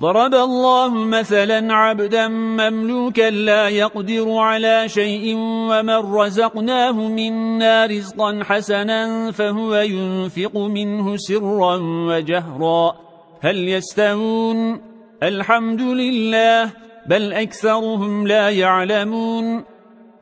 ضرب الله مثلا عبدا مملوكا لا يقدر على شيء ومن رزقناه منا رزقا حسنا فهو ينفق منه سرا وجهرا. هل يستوون؟ الحمد لله بل أكثرهم لا يعلمون.